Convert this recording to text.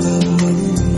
love.